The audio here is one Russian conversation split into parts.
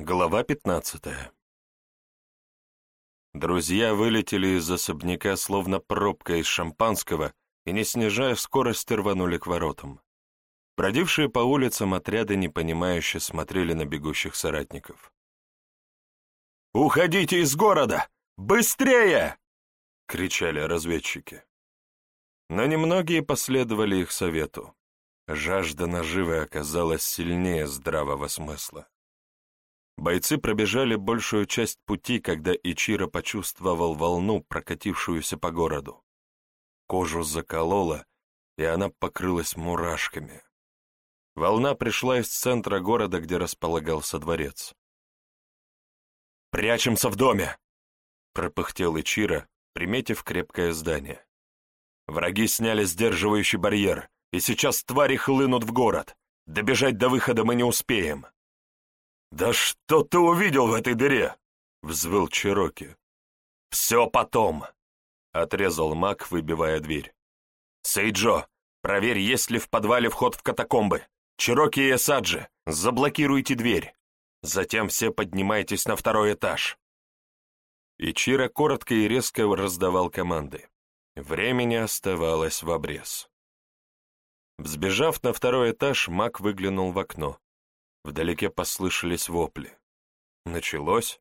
Глава пятнадцатая Друзья вылетели из особняка словно пробка из шампанского и, не снижая скорости, рванули к воротам. Бродившие по улицам отряды непонимающе смотрели на бегущих соратников. «Уходите из города! Быстрее!» — кричали разведчики. Но немногие последовали их совету. Жажда наживы оказалась сильнее здравого смысла. Бойцы пробежали большую часть пути, когда Ичиро почувствовал волну, прокатившуюся по городу. Кожу заколола, и она покрылась мурашками. Волна пришла из центра города, где располагался дворец. «Прячемся в доме!» — пропыхтел Ичиро, приметив крепкое здание. Враги сняли сдерживающий барьер, и сейчас твари хлынут в город. Добежать до выхода мы не успеем. «Да что ты увидел в этой дыре?» — взвыл Чироки. «Все потом!» — отрезал маг, выбивая дверь. «Сейджо, проверь, есть ли в подвале вход в катакомбы. Чироки и Эсаджи, заблокируйте дверь. Затем все поднимайтесь на второй этаж». Ичиро коротко и резко раздавал команды. Времени оставалось в обрез. Взбежав на второй этаж, маг выглянул в окно. Вдалеке послышались вопли. Началось.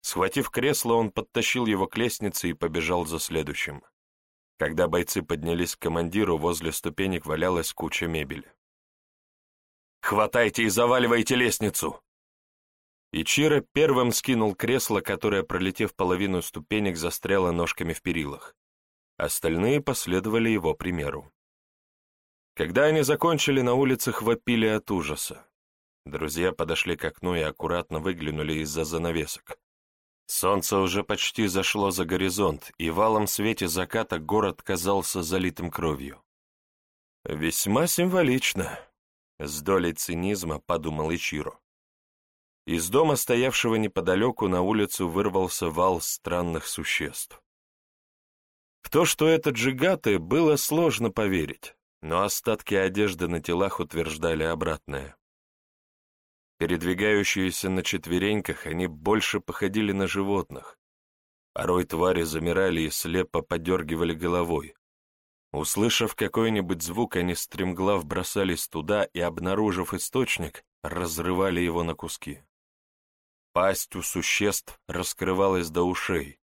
Схватив кресло, он подтащил его к лестнице и побежал за следующим. Когда бойцы поднялись к командиру, возле ступенек валялась куча мебели. «Хватайте и заваливайте лестницу!» Ичиро первым скинул кресло, которое, пролетев половину ступенек, застряло ножками в перилах. Остальные последовали его примеру. Когда они закончили, на улицах вопили от ужаса. Друзья подошли к окну и аккуратно выглянули из-за занавесок. Солнце уже почти зашло за горизонт, и в алом свете заката город казался залитым кровью. «Весьма символично», — с долей цинизма подумал Ичиро. Из дома, стоявшего неподалеку, на улицу вырвался вал странных существ. В то, что это джигаты, было сложно поверить, но остатки одежды на телах утверждали обратное. Передвигающиеся на четвереньках, они больше походили на животных. Порой твари замирали и слепо подергивали головой. Услышав какой-нибудь звук, они стремглав бросались туда и, обнаружив источник, разрывали его на куски. Пасть у существ раскрывалась до ушей,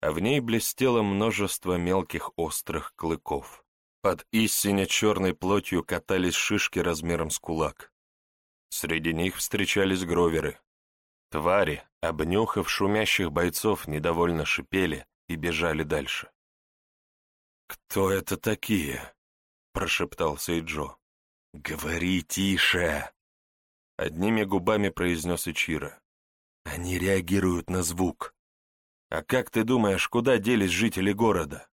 а в ней блестело множество мелких острых клыков. Под истине черной плотью катались шишки размером с кулак. Среди них встречались гроверы. Твари, обнюхав шумящих бойцов, недовольно шипели и бежали дальше. «Кто это такие?» — прошептал Сейджо. «Говори тише!» Одними губами произнес Ичиро. «Они реагируют на звук. А как ты думаешь, куда делись жители города?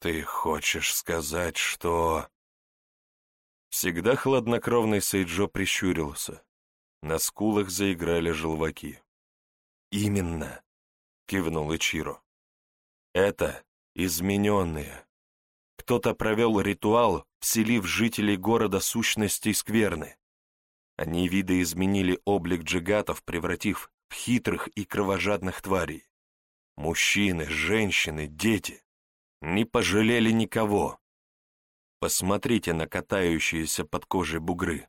Ты хочешь сказать, что... Всегда хладнокровный Сейджо прищурился. На скулах заиграли желваки. «Именно», — кивнул Ичиро. «Это измененные. Кто-то провел ритуал, вселив жителей города сущности скверны. Они видоизменили облик джигатов, превратив хитрых и кровожадных тварей. Мужчины, женщины, дети. Не пожалели никого. Посмотрите на катающиеся под кожей бугры.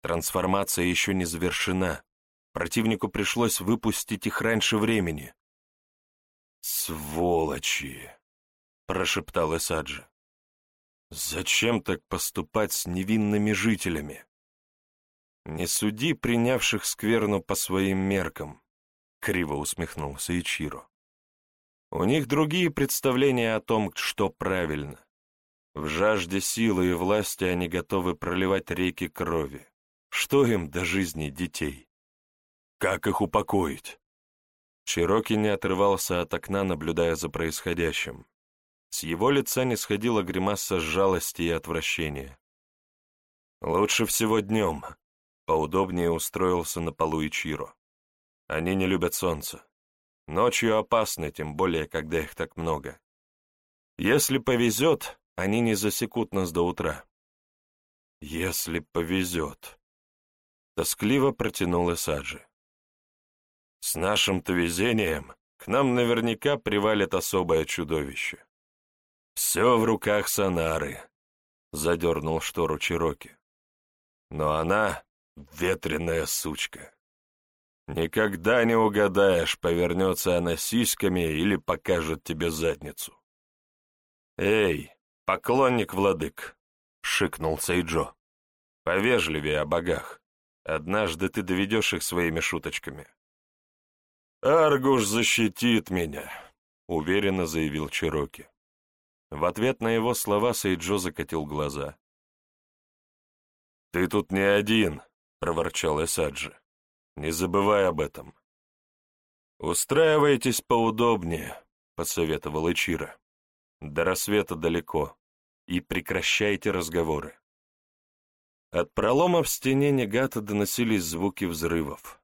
Трансформация еще не завершена. Противнику пришлось выпустить их раньше времени. «Сволочи!» — прошептал Эсаджи. «Зачем так поступать с невинными жителями?» «Не суди принявших скверну по своим меркам», — криво усмехнулся Ичиро. «У них другие представления о том, что правильно. В жажде силы и власти они готовы проливать реки крови. Что им до жизни детей? Как их упокоить?» Чироки не отрывался от окна, наблюдая за происходящим. С его лица не сходила гримаса жалости и отвращения. «Лучше всего днем», Поудобнее устроился на полу Ичиро. Они не любят солнце. Ночью опасны, тем более, когда их так много. Если повезет, они не засекут нас до утра. Если повезет. Тоскливо протянула Саджи. С нашим-то везением к нам наверняка привалит особое чудовище. Все в руках Санары, — задернул штору Чироки. Но она — ветреная сучка. Никогда не угадаешь, повернется она сиськами или покажет тебе задницу. «Эй, поклонник владык!» — шикнул Сейджо. «Повежливее о богах. Однажды ты доведешь их своими шуточками». «Аргуш защитит меня», — уверенно заявил Чироки. В ответ на его слова Сейджо закатил глаза. «Ты тут не один», — проворчал Эсаджи. «Не забывай об этом». «Устраивайтесь поудобнее», — посоветовал Ичиро. «До рассвета далеко, и прекращайте разговоры». От пролома в стене Негата доносились звуки взрывов.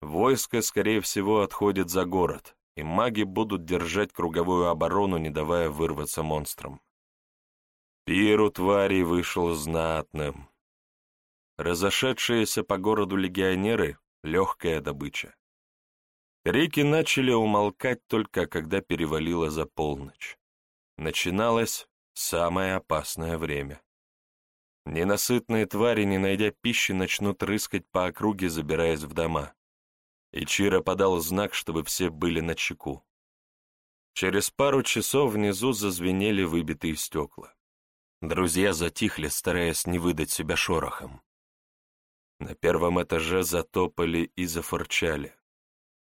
Войско, скорее всего, отходит за город, и маги будут держать круговую оборону, не давая вырваться монстрам. Пир у тварей вышел знатным. Разошедшиеся по городу легионеры — легкая добыча. Крики начали умолкать только когда перевалило за полночь. Начиналось самое опасное время. Ненасытные твари, не найдя пищи, начнут рыскать по округе, забираясь в дома. Ичиро подал знак, чтобы все были на чеку. Через пару часов внизу зазвенели выбитые стекла. Друзья затихли, стараясь не выдать себя шорохом. На первом этаже затопали и зафорчали.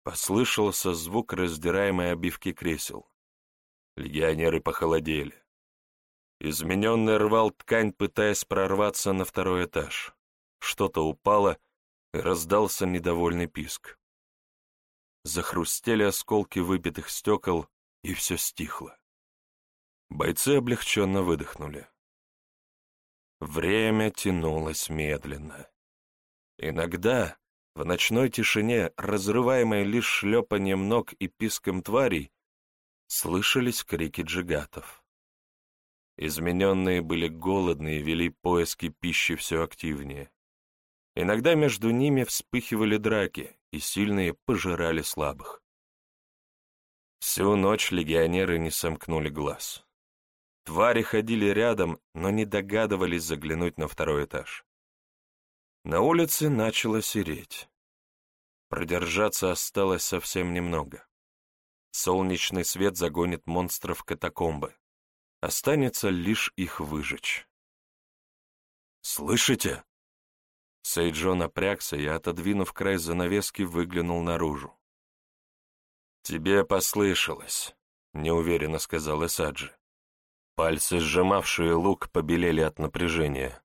Послышался звук раздираемой обивки кресел. Легионеры похолодели. Измененный рвал ткань, пытаясь прорваться на второй этаж. Что-то упало, и раздался недовольный писк. Захрустели осколки выбитых стекол, и все стихло. Бойцы облегченно выдохнули. Время тянулось медленно. Иногда, в ночной тишине, разрываемой лишь шлепанием ног и писком тварей, слышались крики джигатов. Измененные были голодны и вели поиски пищи все активнее. Иногда между ними вспыхивали драки, и сильные пожирали слабых. Всю ночь легионеры не сомкнули глаз. Твари ходили рядом, но не догадывались заглянуть на второй этаж. На улице начало сереть. Продержаться осталось совсем немного. Солнечный свет загонит монстров в катакомбы. Останется лишь их выжечь. «Слышите?» Сейджо напрягся и, отодвинув край занавески, выглянул наружу. «Тебе послышалось», — неуверенно сказал Эсаджи. Пальцы, сжимавшие лук, побелели от напряжения.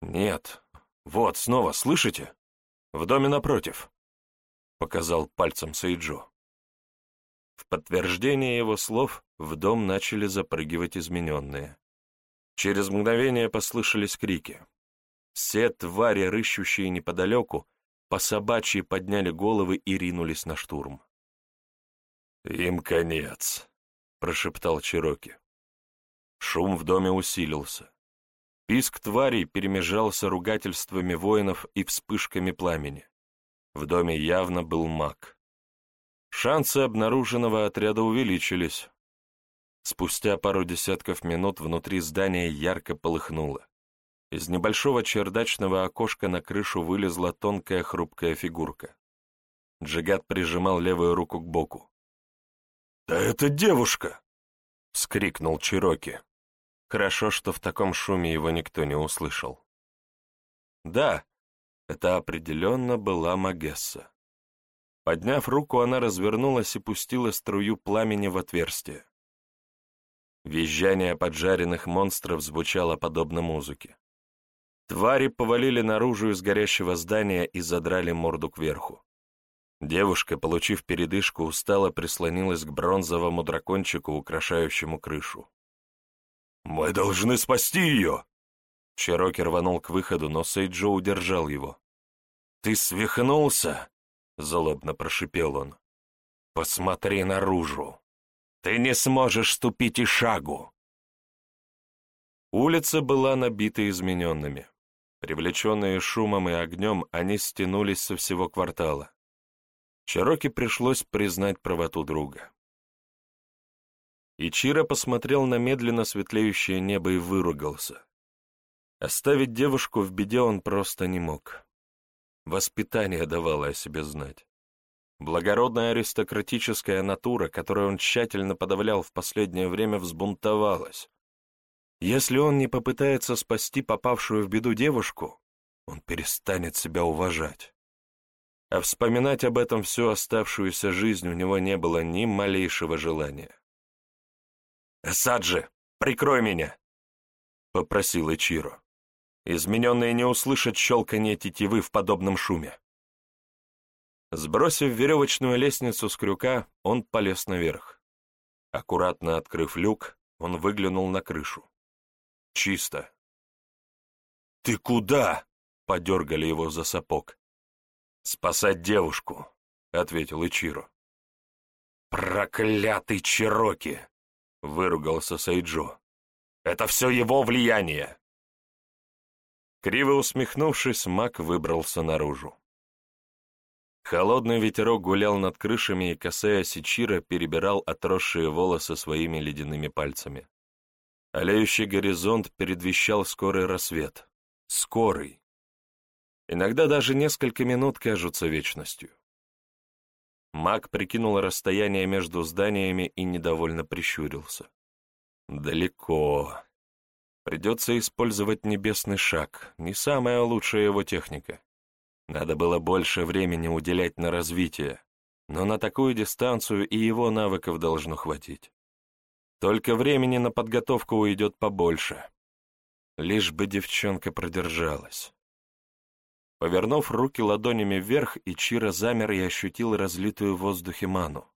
«Нет. Вот, снова, слышите? В доме напротив», — показал пальцем Сейджо. В подтверждение его слов в дом начали запрыгивать измененные. Через мгновение послышались крики. Все твари, рыщущие неподалеку, по собачьи подняли головы и ринулись на штурм. «Им конец», — прошептал Чироки. Шум в доме усилился. Писк тварей перемежался ругательствами воинов и вспышками пламени. В доме явно был маг. Шансы обнаруженного отряда увеличились. Спустя пару десятков минут внутри здания ярко полыхнуло. Из небольшого чердачного окошка на крышу вылезла тонкая хрупкая фигурка. Джигат прижимал левую руку к боку. «Да это девушка!» — вскрикнул Чироки. Хорошо, что в таком шуме его никто не услышал. Да, это определенно была Магесса. Подняв руку, она развернулась и пустила струю пламени в отверстие. Визжание поджаренных монстров звучало подобно музыке. Твари повалили наружу из горящего здания и задрали морду кверху. Девушка, получив передышку, устало прислонилась к бронзовому дракончику, украшающему крышу. «Мы должны спасти ее!» Чероки рванул к выходу, но Сейджо удержал его. «Ты свихнулся?» — злобно прошипел он. «Посмотри наружу! Ты не сможешь ступить и шагу!» Улица была набита измененными. Привлеченные шумом и огнем, они стянулись со всего квартала. Чироки пришлось признать правоту друга. Ичиро посмотрел на медленно светлеющее небо и выругался. Оставить девушку в беде он просто не мог. Воспитание давало о себе знать. Благородная аристократическая натура, которую он тщательно подавлял в последнее время, взбунтовалась. Если он не попытается спасти попавшую в беду девушку, он перестанет себя уважать. А вспоминать об этом всю оставшуюся жизнь у него не было ни малейшего желания. «Саджи, прикрой меня!» — попросил Ичиро. Измененные не услышат щелканье тетивы в подобном шуме. Сбросив веревочную лестницу с крюка, он полез наверх. Аккуратно открыв люк, он выглянул на крышу. Чисто. «Ты куда?» — подергали его за сапог. «Спасать девушку», — ответил Ичиро. «Проклятый Чироки!» — выругался Сайджо. «Это все его влияние!» Криво усмехнувшись, маг выбрался наружу. Холодный ветерок гулял над крышами, и, касаясь Ичира, перебирал отросшие волосы своими ледяными пальцами. Олеющий горизонт предвещал скорый рассвет. Скорый. Иногда даже несколько минут кажутся вечностью. Маг прикинул расстояние между зданиями и недовольно прищурился. Далеко. Придется использовать небесный шаг, не самая лучшая его техника. Надо было больше времени уделять на развитие, но на такую дистанцию и его навыков должно хватить. Только времени на подготовку уйдет побольше. Лишь бы девчонка продержалась. Повернув руки ладонями вверх, Ичиро замер и ощутил разлитую в воздухе ману.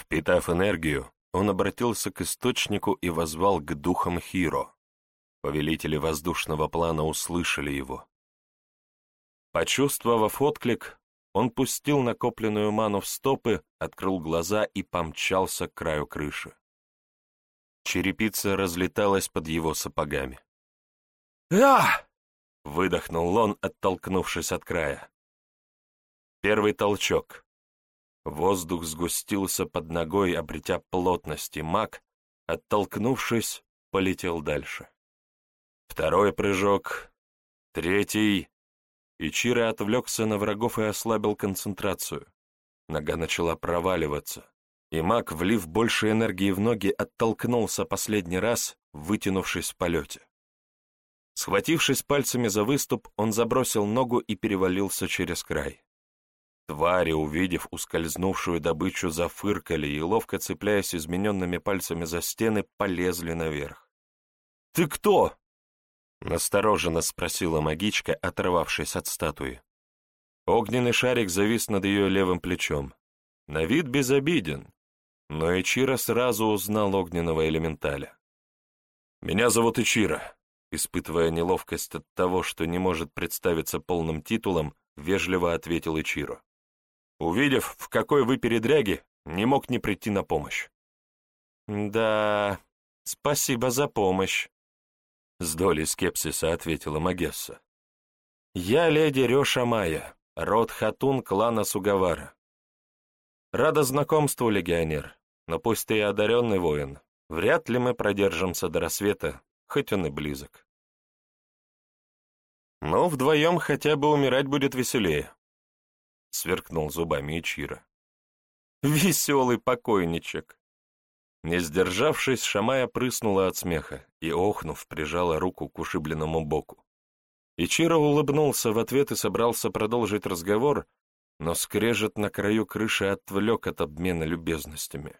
Впитав энергию, он обратился к источнику и возвал к духам Хиро. Повелители воздушного плана услышали его. Почувствовав отклик, он пустил накопленную ману в стопы, открыл глаза и помчался к краю крыши. Черепица разлеталась под его сапогами. «А!» — выдохнул он, оттолкнувшись от края. Первый толчок. Воздух сгустился под ногой, обретя плотность, и маг, оттолкнувшись, полетел дальше. Второй прыжок, третий. Ичиро отвлекся на врагов и ослабил концентрацию. Нога начала проваливаться, и маг, влив больше энергии в ноги, оттолкнулся последний раз, вытянувшись в полете. Схватившись пальцами за выступ, он забросил ногу и перевалился через край. Твари, увидев ускользнувшую добычу, зафыркали и, ловко цепляясь измененными пальцами за стены, полезли наверх. «Ты кто?» Настороженно спросила магичка, оторвавшись от статуи. Огненный шарик завис над ее левым плечом. На вид безобиден, но Ичиро сразу узнал огненного элементаля. «Меня зовут Ичиро», испытывая неловкость от того, что не может представиться полным титулом, вежливо ответил Ичиро. Увидев, в какой вы передряге, не мог не прийти на помощь. «Да, спасибо за помощь», с долей скепсиса ответила Магесса. «Я леди Рёша Майя, род Хатун клана Сугавара. Рада знакомству, легионер, но пусть ты и одаренный воин, вряд ли мы продержимся до рассвета, хоть он и близок». «Но вдвоем хотя бы умирать будет веселее», — сверкнул зубами Ичира. «Веселый покойничек», не сдержавшись, Шамая прыснула от смеха и, охнув, прижала руку к ушибленному боку. Ичиро улыбнулся в ответ и собрался продолжить разговор, но скрежет на краю крыши отвлек от обмена любезностями.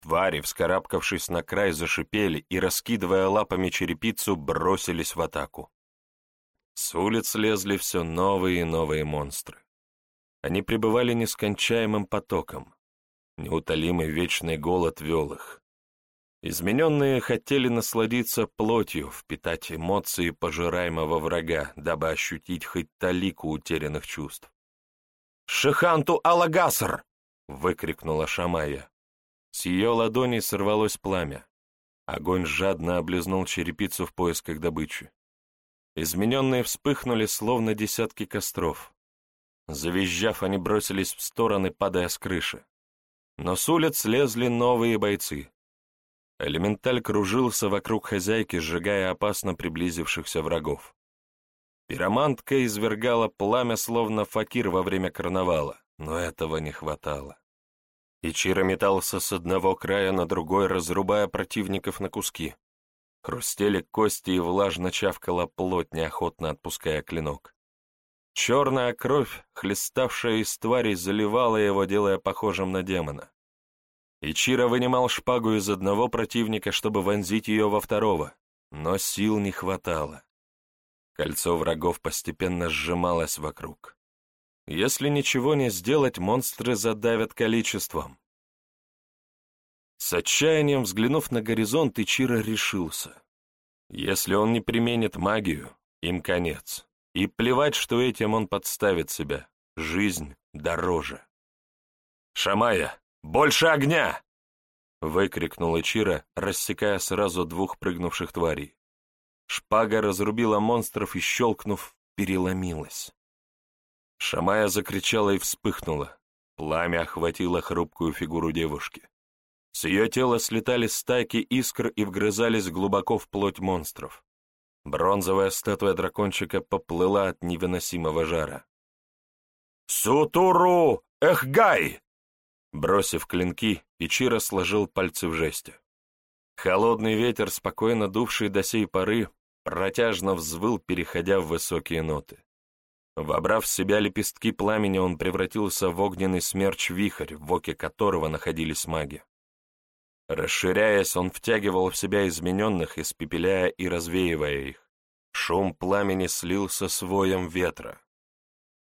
Твари, вскарабкавшись на край, зашипели и, раскидывая лапами черепицу, бросились в атаку. С улиц лезли все новые и новые монстры. Они пребывали нескончаемым потоком, Неутолимый вечный голод вел их. Измененные хотели насладиться плотью, впитать эмоции пожираемого врага, дабы ощутить хоть талику утерянных чувств. «Шиханту Алагасар!» — выкрикнула Шамая. С ее ладони сорвалось пламя. Огонь жадно облизнул черепицу в поисках добычи. Измененные вспыхнули, словно десятки костров. Завизжав, они бросились в стороны, падая с крыши. Но с улиц слезли новые бойцы. Элементаль кружился вокруг хозяйки, сжигая опасно приблизившихся врагов. Пиромантка извергала пламя, словно факир во время карнавала, но этого не хватало. Ичиро метался с одного края на другой, разрубая противников на куски. Хрустели кости и влажно чавкала плоть, неохотно отпуская клинок. Черная кровь, хлеставшая из тварей, заливала его, делая похожим на демона. Ичиро вынимал шпагу из одного противника, чтобы вонзить ее во второго, но сил не хватало. Кольцо врагов постепенно сжималось вокруг. Если ничего не сделать, монстры задавят количеством. С отчаянием взглянув на горизонт, Ичиро решился. Если он не применит магию, им конец. И плевать, что этим он подставит себя. Жизнь дороже. «Шамая, больше огня!» выкрикнул Ичиро, рассекая сразу двух прыгнувших тварей. Шпага разрубила монстров и, щелкнув, переломилась. Шамая закричала и вспыхнула. Пламя охватило хрупкую фигуру девушки. С ее тела слетали стайки искр и вгрызались глубоко в плоть монстров. Бронзовая статуя дракончика поплыла от невыносимого жара. «Сутуру! Эхгай!» Бросив клинки, Ичиро сложил пальцы в жесте. Холодный ветер, спокойно дувший до сей поры, протяжно взвыл, переходя в высокие ноты. Вобрав в себя лепестки пламени, он превратился в огненный смерч-вихрь, в оке которого находились маги. Расширяясь, он втягивал в себя измененных, испепеляя и развеивая их. Шум пламени слился с воем ветра.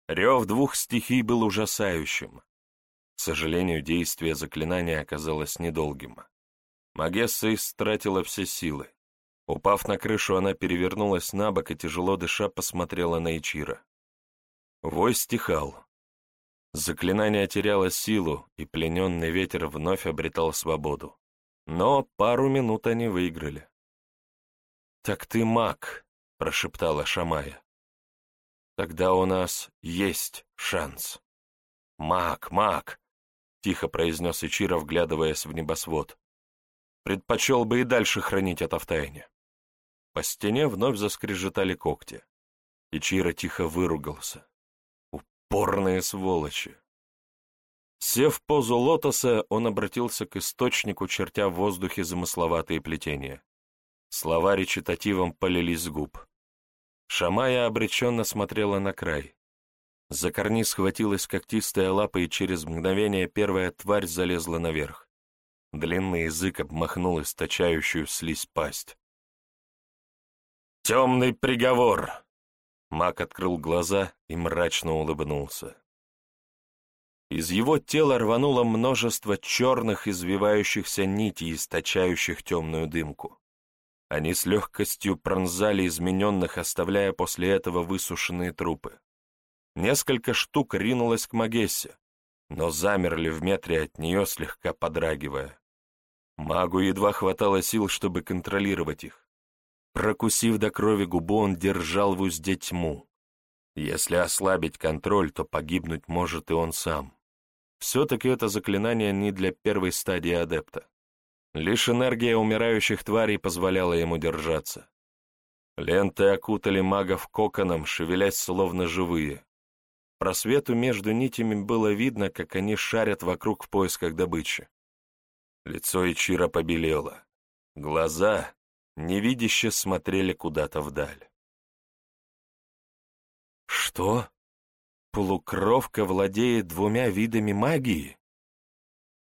Рев двух стихий был ужасающим. К сожалению, действие заклинания оказалось недолгим. Магесса истратила все силы. Упав на крышу, она перевернулась на бок и, тяжело дыша, посмотрела на Ичира. Вой стихал. Заклинание теряло силу, и плененный ветер вновь обретал свободу. Но пару минут они выиграли. «Так ты маг», — прошептала Шамая. «Тогда у нас есть шанс». «Маг, маг», — тихо произнес Ичиро, вглядываясь в небосвод. «Предпочел бы и дальше хранить это в тайне». По стене вновь заскрежетали когти. Ичиро тихо выругался. «Упорные сволочи!» Сев в позу лотоса, он обратился к источнику, чертя в воздухе замысловатые плетения. Слова речитативом полились с губ. Шамая обреченно смотрела на край. За карниз схватилась когтистая лапа, и через мгновение первая тварь залезла наверх. Длинный язык обмахнул источающую слизь пасть. «Темный приговор!» Мак открыл глаза и мрачно улыбнулся. Из его тела рвануло множество черных извивающихся нитей, источающих темную дымку. Они с легкостью пронзали измененных, оставляя после этого высушенные трупы. Несколько штук ринулось к Магессе, но замерли в метре от нее, слегка подрагивая. Магу едва хватало сил, чтобы контролировать их. Прокусив до крови губу, он держал в узде тьму. Если ослабить контроль, то погибнуть может и он сам. Все-таки это заклинание не для первой стадии адепта. Лишь энергия умирающих тварей позволяла ему держаться. Ленты окутали магов коконом, шевелясь словно живые. Просвету между нитями было видно, как они шарят вокруг в поисках добычи. Лицо Ичира побелело. Глаза невидяще смотрели куда-то вдаль. «Что?» Полукровка владеет двумя видами магии?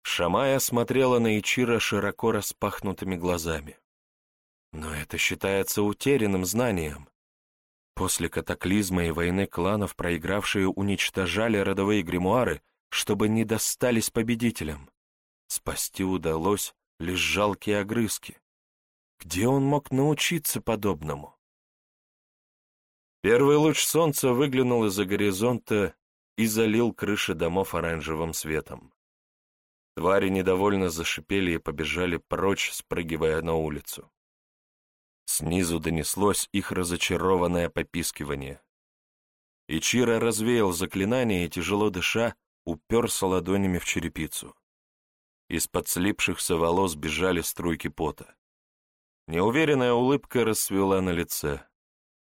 Шамая смотрела на Ичира широко распахнутыми глазами. Но это считается утерянным знанием. После катаклизма и войны кланов проигравшие уничтожали родовые гримуары, чтобы не достались победителям. Спасти удалось лишь жалкие огрызки. Где он мог научиться подобному? Первый луч солнца выглянул из-за горизонта и залил крыши домов оранжевым светом. Твари недовольно зашипели и побежали прочь, спрыгивая на улицу. Снизу донеслось их разочарованное попискивание. Ичиро развеял заклинание и, тяжело дыша, уперся ладонями в черепицу. Из-под слипшихся волос бежали струйки пота. Неуверенная улыбка расцвела на лице.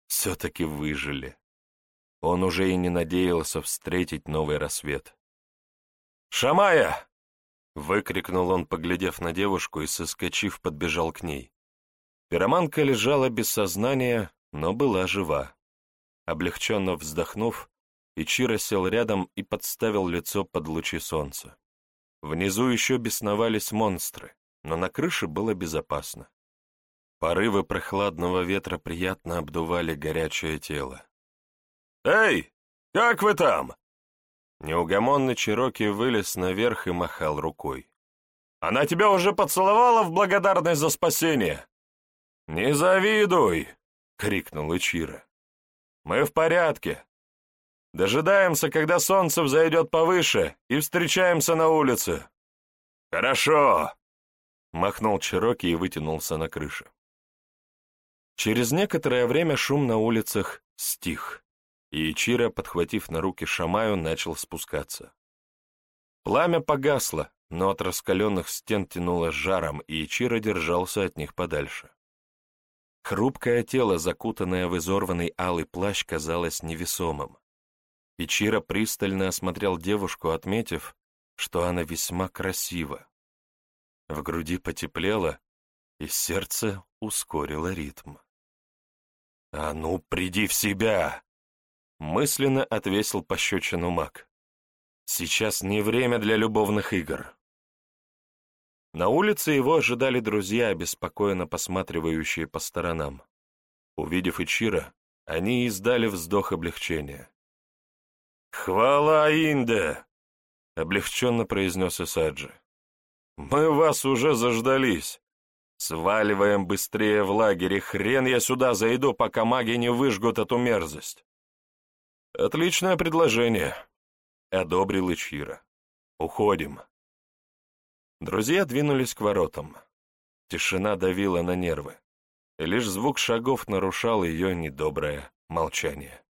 Все-таки выжили. Он уже и не надеялся встретить новый рассвет. «Шамая!» — выкрикнул он, поглядев на девушку и, соскочив, подбежал к ней. Пироманка лежала без сознания, но была жива. Облегченно вздохнув, Ичиро сел рядом и подставил лицо под лучи солнца. Внизу еще бесновались монстры, но на крыше было безопасно. Порывы прохладного ветра приятно обдували горячее тело. «Эй, как вы там?» Неугомонный Чироки вылез наверх и махал рукой. «Она тебя уже поцеловала в благодарность за спасение?» «Не завидуй!» — крикнул Ичиро. «Мы в порядке. Дожидаемся, когда солнце взойдет повыше, и встречаемся на улице». «Хорошо!» — махнул Чироки и вытянулся на крыше. Через некоторое время шум на улицах стих, и Ичиро, подхватив на руки Шамаю, начал спускаться. Пламя погасло, но от раскаленных стен тянуло жаром, и Ичиро держался от них подальше. Хрупкое тело, закутанное в изорванный алый плащ, казалось невесомым. Ичиро пристально осмотрел девушку, отметив, что она весьма красива. В груди потеплело, и сердце ускорило ритм. «А ну, приди в себя!» Мысленно отвесил пощечину маг. «Сейчас не время для любовных игр». На улице его ожидали друзья, обеспокоенно посматривающие по сторонам. Увидев Ичира, они издали вздох облегчения. «Хвала Инде!» — облегченно произнес Исаджи. «Мы вас уже заждались. Сваливаем быстрее в лагере, хрен я сюда зайду, пока маги не выжгут эту мерзость». «Отличное предложение», — одобрил Ичира. «Уходим». Друзья двинулись к воротам. Тишина давила на нервы, и лишь звук шагов нарушал ее недоброе молчание.